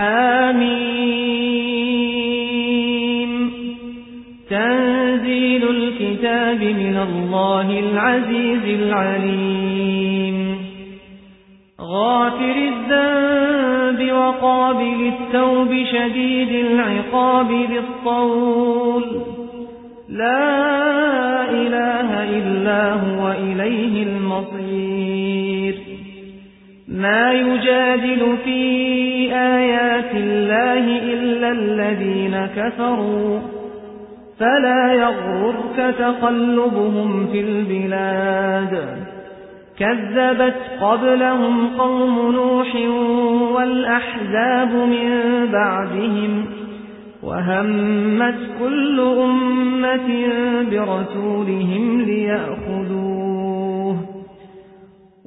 آمين. تنزيل الكتاب من الله العزيز العليم. غافر الذنب وقابل التوب شديد العقاب بالطول. لا إله إلا هو إليه المصير. ما يجادل في آيات الله إلا الذين كفروا فلا يغررك تقلبهم في البلاد. كذبت قبلهم قوم نوح والأحزاب من بعدهم وهمت كل أمة برسولهم ليأخذوه